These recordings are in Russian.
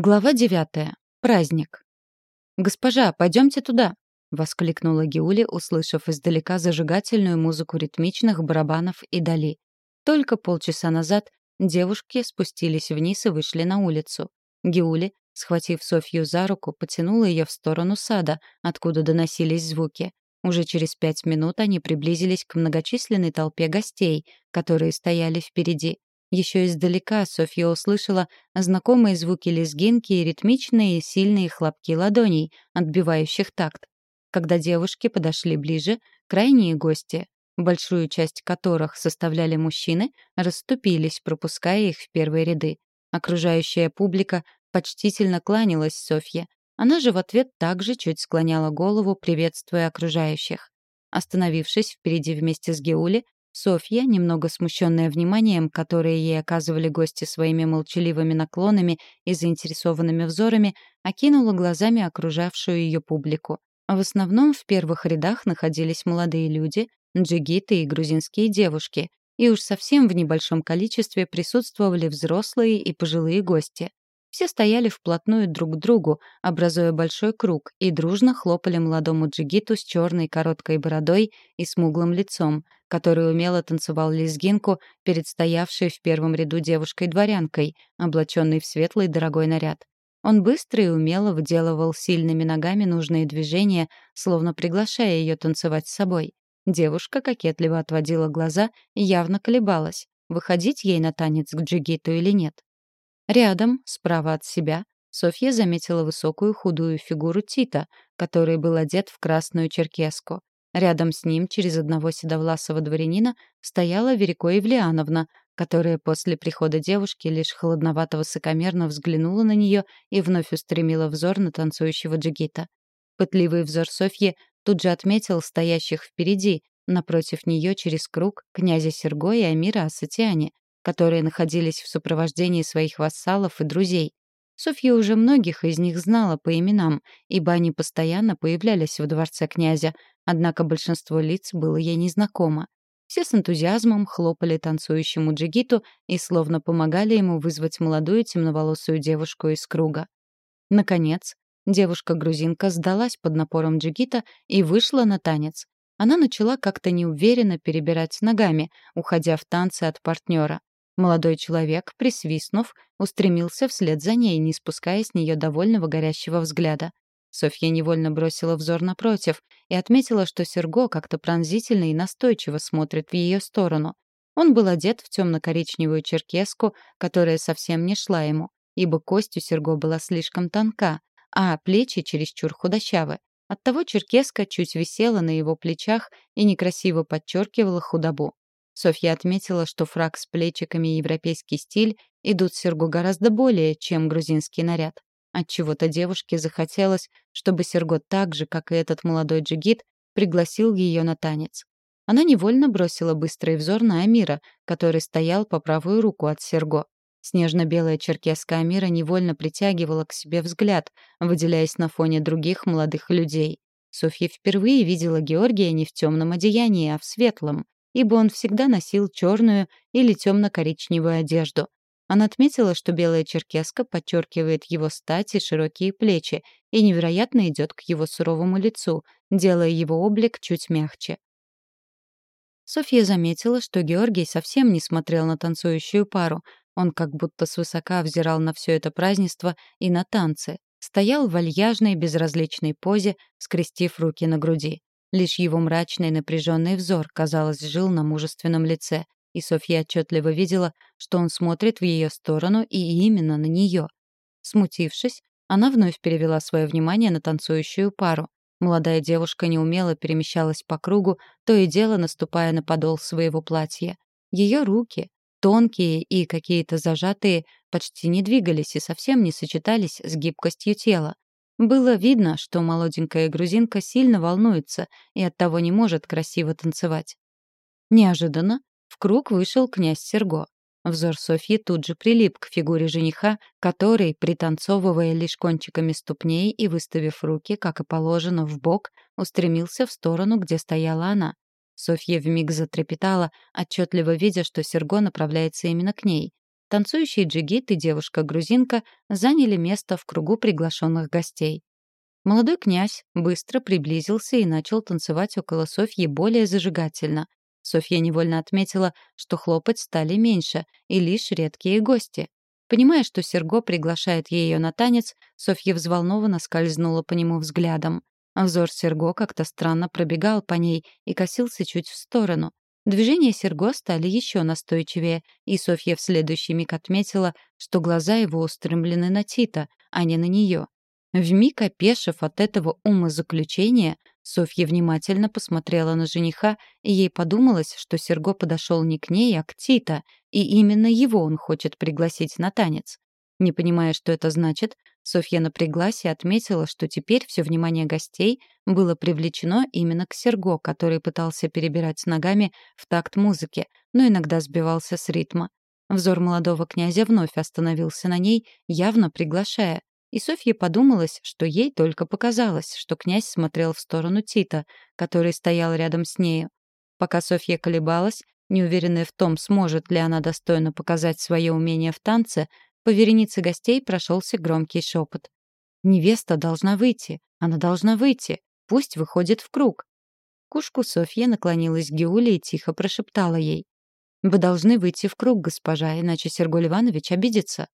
Глава девятая. Праздник. «Госпожа, пойдемте туда!» — воскликнула Геули, услышав издалека зажигательную музыку ритмичных барабанов и дали. Только полчаса назад девушки спустились вниз и вышли на улицу. Геули, схватив Софью за руку, потянула ее в сторону сада, откуда доносились звуки. Уже через пять минут они приблизились к многочисленной толпе гостей, которые стояли впереди. Еще издалека Софья услышала знакомые звуки лезгинки и ритмичные сильные хлопки ладоней, отбивающих такт. Когда девушки подошли ближе, крайние гости, большую часть которых составляли мужчины, расступились, пропуская их в первые ряды. Окружающая публика почтительно кланялась Софье. Она же в ответ также чуть склоняла голову, приветствуя окружающих. Остановившись впереди вместе с Геули, Софья, немного смущенная вниманием, которое ей оказывали гости своими молчаливыми наклонами и заинтересованными взорами, окинула глазами окружавшую ее публику. В основном в первых рядах находились молодые люди, джигиты и грузинские девушки, и уж совсем в небольшом количестве присутствовали взрослые и пожилые гости. Все стояли вплотную друг к другу, образуя большой круг, и дружно хлопали молодому джигиту с черной короткой бородой и смуглым лицом, который умело танцевал лезгинку перед стоявшей в первом ряду девушкой-дворянкой, облаченной в светлый дорогой наряд. Он быстро и умело выделывал сильными ногами нужные движения, словно приглашая ее танцевать с собой. Девушка кокетливо отводила глаза и явно колебалась, выходить ей на танец к джигиту или нет. Рядом, справа от себя, Софья заметила высокую худую фигуру Тита, который был одет в красную черкеску. Рядом с ним, через одного седовласого дворянина, стояла Верико Евлеановна, которая после прихода девушки лишь холодновато-высокомерно взглянула на нее и вновь устремила взор на танцующего джигита. Пытливый взор Софьи тут же отметил стоящих впереди, напротив нее через круг, князя Серго и Амира Асатиане, которые находились в сопровождении своих вассалов и друзей. Софья уже многих из них знала по именам, ибо они постоянно появлялись в дворце князя, однако большинство лиц было ей незнакомо. Все с энтузиазмом хлопали танцующему джигиту и словно помогали ему вызвать молодую темноволосую девушку из круга. Наконец, девушка-грузинка сдалась под напором джигита и вышла на танец. Она начала как-то неуверенно перебирать ногами, уходя в танцы от партнера. Молодой человек, присвистнув, устремился вслед за ней, не спуская с нее довольного горящего взгляда. Софья невольно бросила взор напротив и отметила, что Серго как-то пронзительно и настойчиво смотрит в ее сторону. Он был одет в темно-коричневую черкеску, которая совсем не шла ему, ибо кость у Серго была слишком тонка, а плечи чересчур худощавы. Оттого черкеска чуть висела на его плечах и некрасиво подчеркивала худобу. Софья отметила, что фрак с плечиками и европейский стиль идут Сергу гораздо более, чем грузинский наряд. Отчего-то девушке захотелось, чтобы Серго так же, как и этот молодой джигит, пригласил ее на танец. Она невольно бросила быстрый взор на Амира, который стоял по правую руку от Серго. Снежно-белая черкеска Амира невольно притягивала к себе взгляд, выделяясь на фоне других молодых людей. Софья впервые видела Георгия не в темном одеянии, а в светлом ибо он всегда носил черную или темно-коричневую одежду. Она отметила, что белая черкеска подчеркивает его стать и широкие плечи и невероятно идет к его суровому лицу, делая его облик чуть мягче. Софья заметила, что Георгий совсем не смотрел на танцующую пару. Он как будто свысока взирал на все это празднество и на танцы. Стоял в вальяжной, безразличной позе, скрестив руки на груди. Лишь его мрачный напряженный взор, казалось, жил на мужественном лице, и Софья отчетливо видела, что он смотрит в ее сторону и именно на нее. Смутившись, она вновь перевела свое внимание на танцующую пару. Молодая девушка неумело перемещалась по кругу, то и дело наступая на подол своего платья. Ее руки, тонкие и какие-то зажатые, почти не двигались и совсем не сочетались с гибкостью тела. Было видно, что молоденькая грузинка сильно волнуется и оттого не может красиво танцевать. Неожиданно в круг вышел князь Серго. Взор Софьи тут же прилип к фигуре жениха, который, пританцовывая лишь кончиками ступней и выставив руки, как и положено, в бок, устремился в сторону, где стояла она. Софья вмиг затрепетала, отчетливо видя, что Серго направляется именно к ней. Танцующий джигит и девушка-грузинка заняли место в кругу приглашенных гостей. Молодой князь быстро приблизился и начал танцевать около Софьи более зажигательно. Софья невольно отметила, что хлопать стали меньше, и лишь редкие гости. Понимая, что Серго приглашает ее на танец, Софья взволнованно скользнула по нему взглядом. Взор Серго как-то странно пробегал по ней и косился чуть в сторону. Движения Серго стали еще настойчивее, и Софья в следующий миг отметила, что глаза его устремлены на Тита, а не на нее. Вмиг опешив от этого умозаключения, Софья внимательно посмотрела на жениха, и ей подумалось, что Серго подошел не к ней, а к Тита, и именно его он хочет пригласить на танец. Не понимая, что это значит, Софья напряглась и отметила, что теперь все внимание гостей было привлечено именно к Серго, который пытался перебирать ногами в такт музыки, но иногда сбивался с ритма. Взор молодого князя вновь остановился на ней, явно приглашая. И Софье подумалось, что ей только показалось, что князь смотрел в сторону Тита, который стоял рядом с нею. Пока Софья колебалась, неуверенная в том, сможет ли она достойно показать свое умение в танце, по веренице гостей прошелся громкий шепот. «Невеста должна выйти! Она должна выйти! Пусть выходит в круг!» Кушку Софья наклонилась к Геуле и тихо прошептала ей. «Вы должны выйти в круг, госпожа, иначе Сергей Иванович обидится».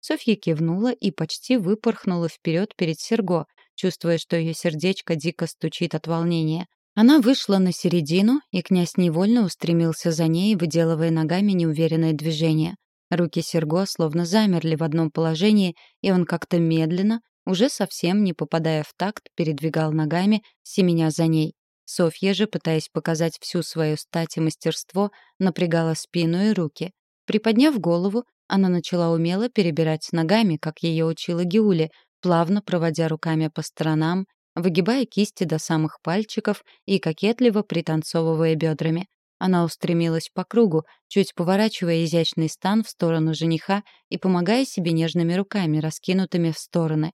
Софья кивнула и почти выпорхнула вперед перед Серго, чувствуя, что ее сердечко дико стучит от волнения. Она вышла на середину, и князь невольно устремился за ней, выделывая ногами неуверенное движение. Руки Серго словно замерли в одном положении, и он как-то медленно, уже совсем не попадая в такт, передвигал ногами, семеня за ней. Софья же, пытаясь показать всю свою стать и мастерство, напрягала спину и руки. Приподняв голову, она начала умело перебирать ногами, как ее учила Гиули, плавно проводя руками по сторонам, выгибая кисти до самых пальчиков и кокетливо пританцовывая бедрами. Она устремилась по кругу, чуть поворачивая изящный стан в сторону жениха и помогая себе нежными руками, раскинутыми в стороны.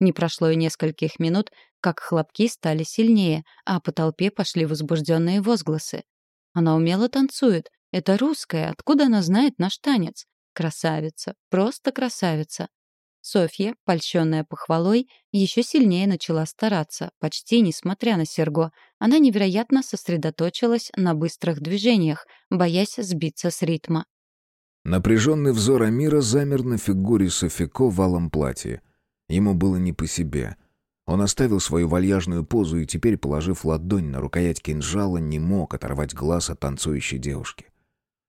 Не прошло и нескольких минут, как хлопки стали сильнее, а по толпе пошли возбужденные возгласы. Она умело танцует. Это русская, откуда она знает наш танец? Красавица, просто красавица. Софья, польщенная похвалой, еще сильнее начала стараться, почти несмотря на Серго. Она невероятно сосредоточилась на быстрых движениях, боясь сбиться с ритма. Напряженный взор Амира замер на фигуре Софико в алом платье. Ему было не по себе. Он оставил свою вальяжную позу и теперь, положив ладонь на рукоять кинжала, не мог оторвать глаз от танцующей девушки.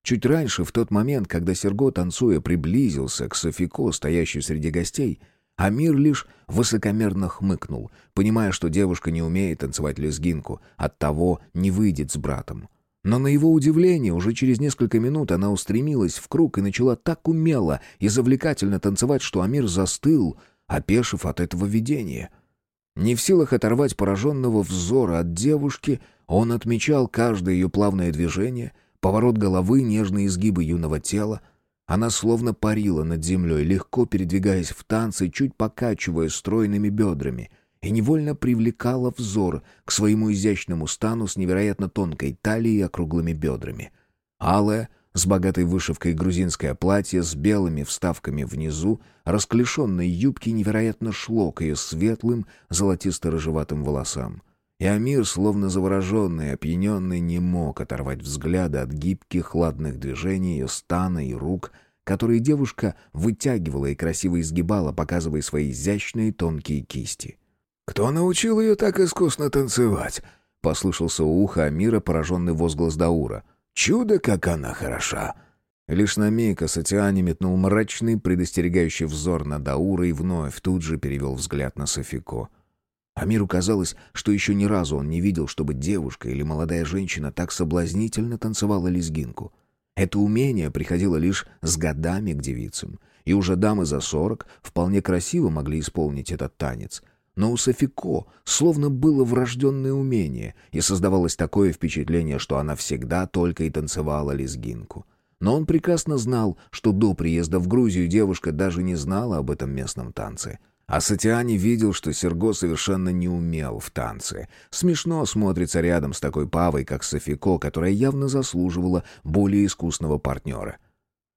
Чуть раньше, в тот момент, когда Серго, танцуя, приблизился к Софико, стоящей среди гостей, Амир лишь высокомерно хмыкнул, понимая, что девушка не умеет танцевать лезгинку, оттого не выйдет с братом. Но на его удивление, уже через несколько минут она устремилась в круг и начала так умело и завлекательно танцевать, что Амир застыл, опешив от этого видения. Не в силах оторвать пораженного взора от девушки, он отмечал каждое ее плавное движение — Поворот головы, нежные изгибы юного тела. Она словно парила над землей, легко передвигаясь в танце, чуть покачивая стройными бедрами, и невольно привлекала взор к своему изящному стану с невероятно тонкой талией и округлыми бедрами. Алая, с богатой вышивкой грузинское платье с белыми вставками внизу, расклешенной юбки невероятно шло к ее светлым, золотисто-рыжеватым волосам. И Амир, словно завороженный, опьяненный, не мог оторвать взгляда от гибких, ладных движений ее стана и рук, которые девушка вытягивала и красиво изгибала, показывая свои изящные тонкие кисти. «Кто научил ее так искусно танцевать?» — послышался у уха Амира пораженный возглас Даура. «Чудо, как она хороша!» Лишь на миг Асатиане метнул мрачный, предостерегающий взор на Даура и вновь тут же перевел взгляд на Софико. Амиру казалось, что еще ни разу он не видел, чтобы девушка или молодая женщина так соблазнительно танцевала лезгинку. Это умение приходило лишь с годами к девицам, и уже дамы за сорок вполне красиво могли исполнить этот танец. Но у Софико словно было врожденное умение, и создавалось такое впечатление, что она всегда только и танцевала лезгинку. Но он прекрасно знал, что до приезда в Грузию девушка даже не знала об этом местном танце — а Сатиани видел, что Серго совершенно не умел в танце. Смешно смотрится рядом с такой павой, как Софико, которая явно заслуживала более искусного партнера.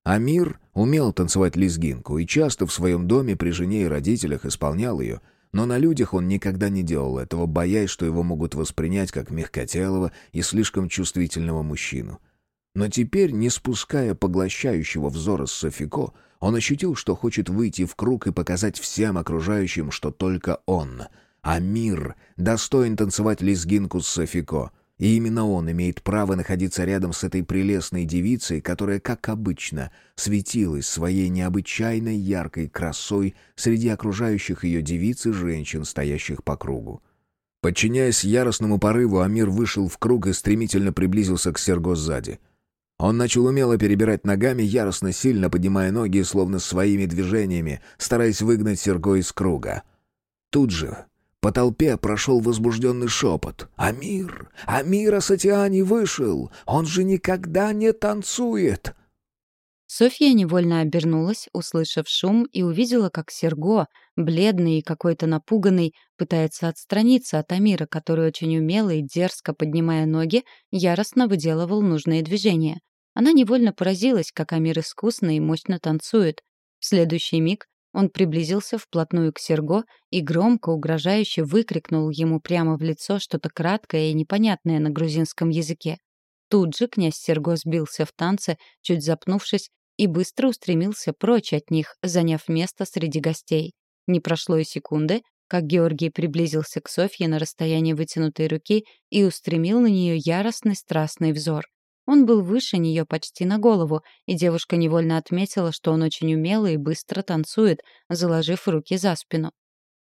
Амир умел танцевать лезгинку и часто в своем доме при жене и родителях исполнял ее, но на людях он никогда не делал этого, боясь, что его могут воспринять как мягкотелого и слишком чувствительного мужчину. Но теперь, не спуская поглощающего взора с Софико, он ощутил, что хочет выйти в круг и показать всем окружающим, что только он, Амир, достоин танцевать лезгинку с Софико — и именно он имеет право находиться рядом с этой прелестной девицей, которая, как обычно, светилась своей необычайной яркой красой среди окружающих ее девиц и женщин, стоящих по кругу. Подчиняясь яростному порыву, Амир вышел в круг и стремительно приблизился к Серго сзади. Он начал умело перебирать ногами, яростно сильно поднимая ноги, словно своими движениями, стараясь выгнать Серго из круга. Тут же по толпе прошел возбужденный шепот. «Амир! Амир Асатиани вышел! Он же никогда не танцует!» Софья невольно обернулась, услышав шум, и увидела, как Серго, бледный и какой-то напуганный, пытается отстраниться от Амира, который очень умело и дерзко, поднимая ноги, яростно выделывал нужные движения. Она невольно поразилась, как Амир искусно и мощно танцует. В следующий миг он приблизился вплотную к Серго и громко, угрожающе выкрикнул ему прямо в лицо что-то краткое и непонятное на грузинском языке. Тут же князь Серго сбился в танце, чуть запнувшись, и быстро устремился прочь от них, заняв место среди гостей. Не прошло и секунды, как Георгий приблизился к Софье на расстоянии вытянутой руки и устремил на нее яростный страстный взор. Он был выше нее почти на голову, и девушка невольно отметила, что он очень умело и быстро танцует, заложив руки за спину.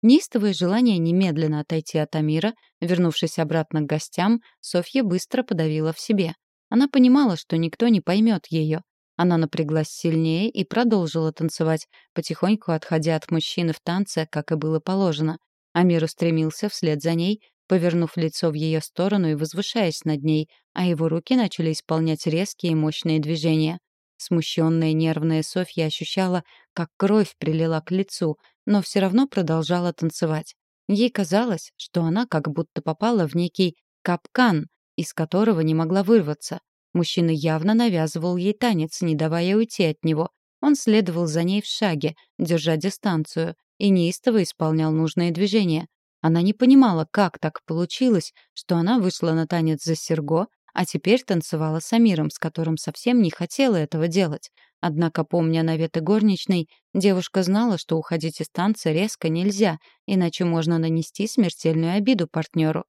Неистовое желание немедленно отойти от Амира, вернувшись обратно к гостям, Софья быстро подавила в себе. Она понимала, что никто не поймет ее. Она напряглась сильнее и продолжила танцевать, потихоньку отходя от мужчины в танце, как и было положено. Амир устремился вслед за ней, повернув лицо в ее сторону и возвышаясь над ней, а его руки начали исполнять резкие и мощные движения. Смущенная нервная Софья ощущала, как кровь прилила к лицу, но все равно продолжала танцевать. Ей казалось, что она как будто попала в некий капкан, из которого не могла вырваться. Мужчина явно навязывал ей танец, не давая уйти от него. Он следовал за ней в шаге, держа дистанцию, и неистово исполнял нужные движения. Она не понимала, как так получилось, что она вышла на танец за Серго, а теперь танцевала с Амиром, с которым совсем не хотела этого делать. Однако, помня наветы горничной, девушка знала, что уходить из танца резко нельзя, иначе можно нанести смертельную обиду партнеру.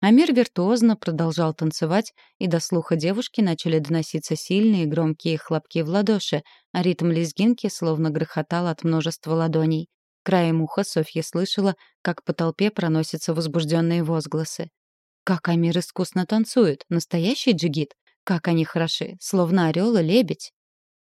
Амир виртуозно продолжал танцевать, и до слуха девушки начали доноситься сильные громкие хлопки в ладоши, а ритм лезгинки словно грохотал от множества ладоней. Краем уха Софья слышала, как по толпе проносятся возбужденные возгласы. Как Амир искусно танцует, настоящий джигит. Как они хороши, словно орел и лебедь.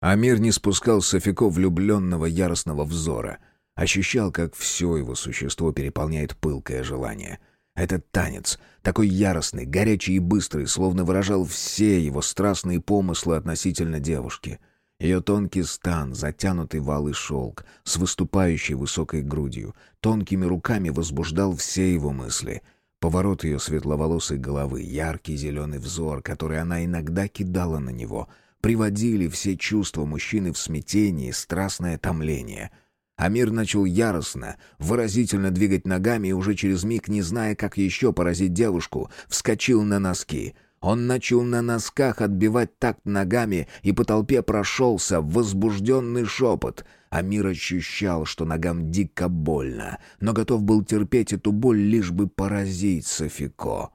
Амир не спускал Софико влюбленного яростного взора. Ощущал, как все его существо переполняет пылкое желание. Этот танец, такой яростный, горячий и быстрый, словно выражал все его страстные помыслы относительно девушки — ее тонкий стан, затянутый в шелк, с выступающей высокой грудью, тонкими руками возбуждал все его мысли. Поворот ее светловолосой головы, яркий зеленый взор, который она иногда кидала на него, приводили все чувства мужчины в смятение и страстное томление. Амир начал яростно, выразительно двигать ногами и уже через миг, не зная, как еще поразить девушку, вскочил на носки — он начал на носках отбивать такт ногами, и по толпе прошелся возбужденный шепот. Амир ощущал, что ногам дико больно, но готов был терпеть эту боль, лишь бы поразить Софико.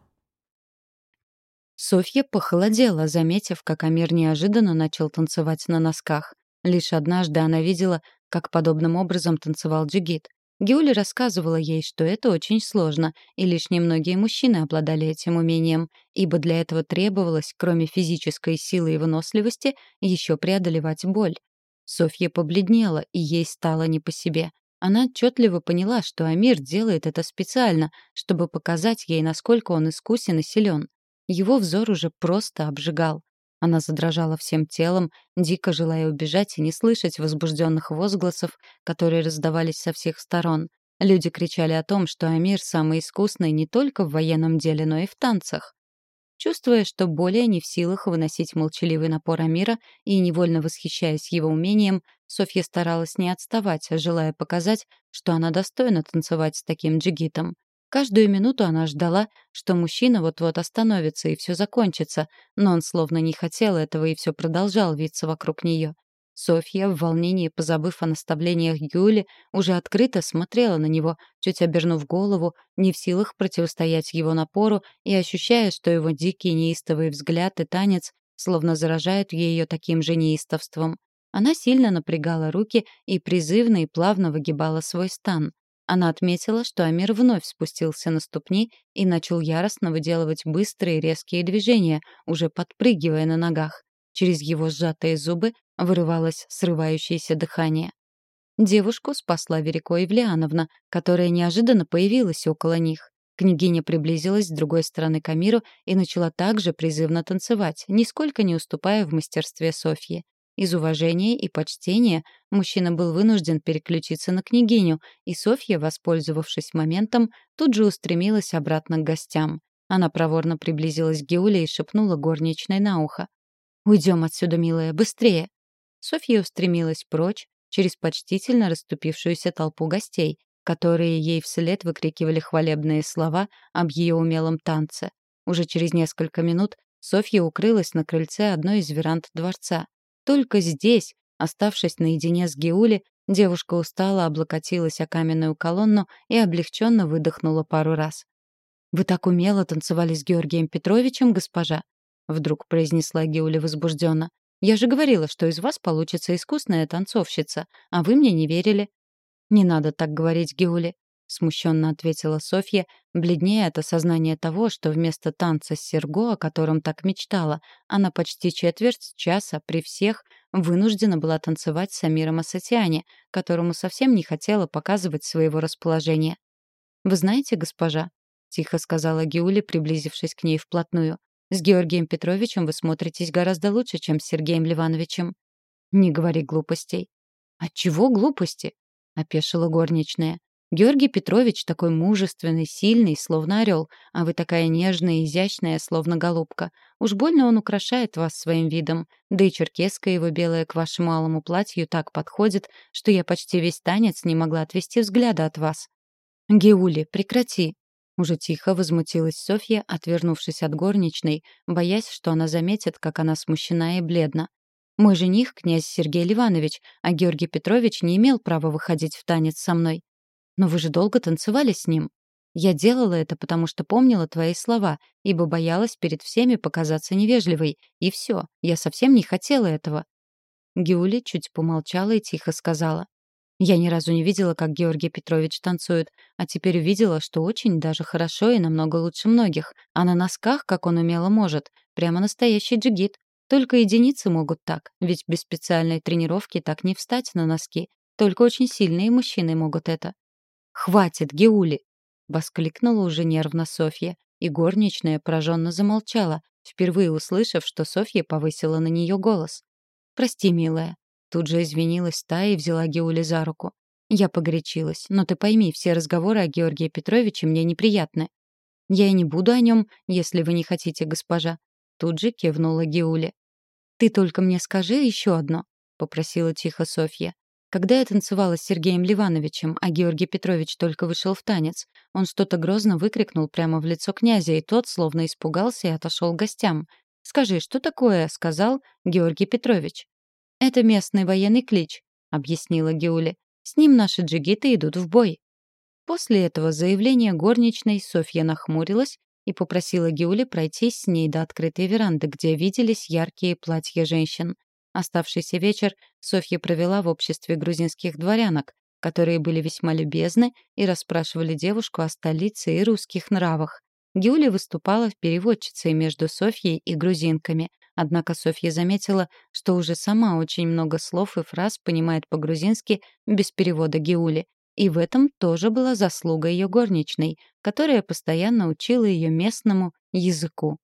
Софья похолодела, заметив, как Амир неожиданно начал танцевать на носках. Лишь однажды она видела, как подобным образом танцевал джигит. Геули рассказывала ей, что это очень сложно, и лишь немногие мужчины обладали этим умением, ибо для этого требовалось, кроме физической силы и выносливости, еще преодолевать боль. Софья побледнела, и ей стало не по себе. Она отчетливо поняла, что Амир делает это специально, чтобы показать ей, насколько он искусен и силен. Его взор уже просто обжигал. Она задрожала всем телом, дико желая убежать и не слышать возбужденных возгласов, которые раздавались со всех сторон. Люди кричали о том, что Амир самый искусный не только в военном деле, но и в танцах. Чувствуя, что более не в силах выносить молчаливый напор Амира и невольно восхищаясь его умением, Софья старалась не отставать, желая показать, что она достойна танцевать с таким джигитом. Каждую минуту она ждала, что мужчина вот-вот остановится и все закончится, но он словно не хотел этого и все продолжал виться вокруг нее. Софья, в волнении позабыв о наставлениях Юли, уже открыто смотрела на него, чуть обернув голову, не в силах противостоять его напору и ощущая, что его дикий неистовый взгляд и танец словно заражают ее таким же неистовством. Она сильно напрягала руки и призывно и плавно выгибала свой стан. Она отметила, что Амир вновь спустился на ступни и начал яростно выделывать быстрые резкие движения, уже подпрыгивая на ногах. Через его сжатые зубы вырывалось срывающееся дыхание. Девушку спасла Верико Евлеановна, которая неожиданно появилась около них. Княгиня приблизилась с другой стороны к Амиру и начала также призывно танцевать, нисколько не уступая в мастерстве Софьи. Из уважения и почтения мужчина был вынужден переключиться на княгиню, и Софья, воспользовавшись моментом, тут же устремилась обратно к гостям. Она проворно приблизилась к Геуле и шепнула горничной на ухо. «Уйдем отсюда, милая, быстрее!» Софья устремилась прочь, через почтительно расступившуюся толпу гостей, которые ей вслед выкрикивали хвалебные слова об ее умелом танце. Уже через несколько минут Софья укрылась на крыльце одной из веранд дворца. Только здесь, оставшись наедине с Геули, девушка устало облокотилась о каменную колонну и облегченно выдохнула пару раз. «Вы так умело танцевали с Георгием Петровичем, госпожа!» вдруг произнесла Геуля возбужденно. «Я же говорила, что из вас получится искусная танцовщица, а вы мне не верили». «Не надо так говорить, Геули», — смущенно ответила Софья, бледнее от осознания того, что вместо танца с Серго, о котором так мечтала, она почти четверть часа при всех вынуждена была танцевать с Амиром Асатиане, которому совсем не хотела показывать своего расположения. «Вы знаете, госпожа», — тихо сказала Геули, приблизившись к ней вплотную, с Георгием Петровичем вы смотритесь гораздо лучше, чем с Сергеем Ливановичем. Не говори глупостей. Отчего глупости? опешила горничная. Георгий Петрович такой мужественный, сильный, словно орел, а вы такая нежная и изящная, словно голубка. Уж больно он украшает вас своим видом. Да и черкеска его белая к вашему алому платью так подходит, что я почти весь танец не могла отвести взгляда от вас. Геули, прекрати, уже тихо возмутилась Софья, отвернувшись от горничной, боясь, что она заметит, как она смущена и бледна. «Мой жених — князь Сергей Ливанович, а Георгий Петрович не имел права выходить в танец со мной. Но вы же долго танцевали с ним. Я делала это, потому что помнила твои слова, ибо боялась перед всеми показаться невежливой. И все, я совсем не хотела этого». Геули чуть помолчала и тихо сказала. Я ни разу не видела, как Георгий Петрович танцует, а теперь увидела, что очень даже хорошо и намного лучше многих. А на носках, как он умело может, прямо настоящий джигит. Только единицы могут так, ведь без специальной тренировки так не встать на носки. Только очень сильные мужчины могут это. «Хватит, Геули!» — воскликнула уже нервно Софья, и горничная пораженно замолчала, впервые услышав, что Софья повысила на нее голос. «Прости, милая, Тут же извинилась та и взяла Геули за руку. Я погорячилась, но ты пойми, все разговоры о Георгии Петровиче мне неприятны. Я и не буду о нем, если вы не хотите, госпожа. Тут же кивнула Геули. Ты только мне скажи еще одно, попросила тихо Софья. Когда я танцевала с Сергеем Ливановичем, а Георгий Петрович только вышел в танец, он что-то грозно выкрикнул прямо в лицо князя, и тот словно испугался и отошел к гостям. «Скажи, что такое?» — сказал Георгий Петрович. «Это местный военный клич», — объяснила Геули. «С ним наши джигиты идут в бой». После этого заявления горничной Софья нахмурилась и попросила Геули пройти с ней до открытой веранды, где виделись яркие платья женщин. Оставшийся вечер Софья провела в обществе грузинских дворянок, которые были весьма любезны и расспрашивали девушку о столице и русских нравах. Геули выступала переводчицей между Софьей и грузинками — Однако Софья заметила, что уже сама очень много слов и фраз понимает по-грузински без перевода Геули. И в этом тоже была заслуга ее горничной, которая постоянно учила ее местному языку.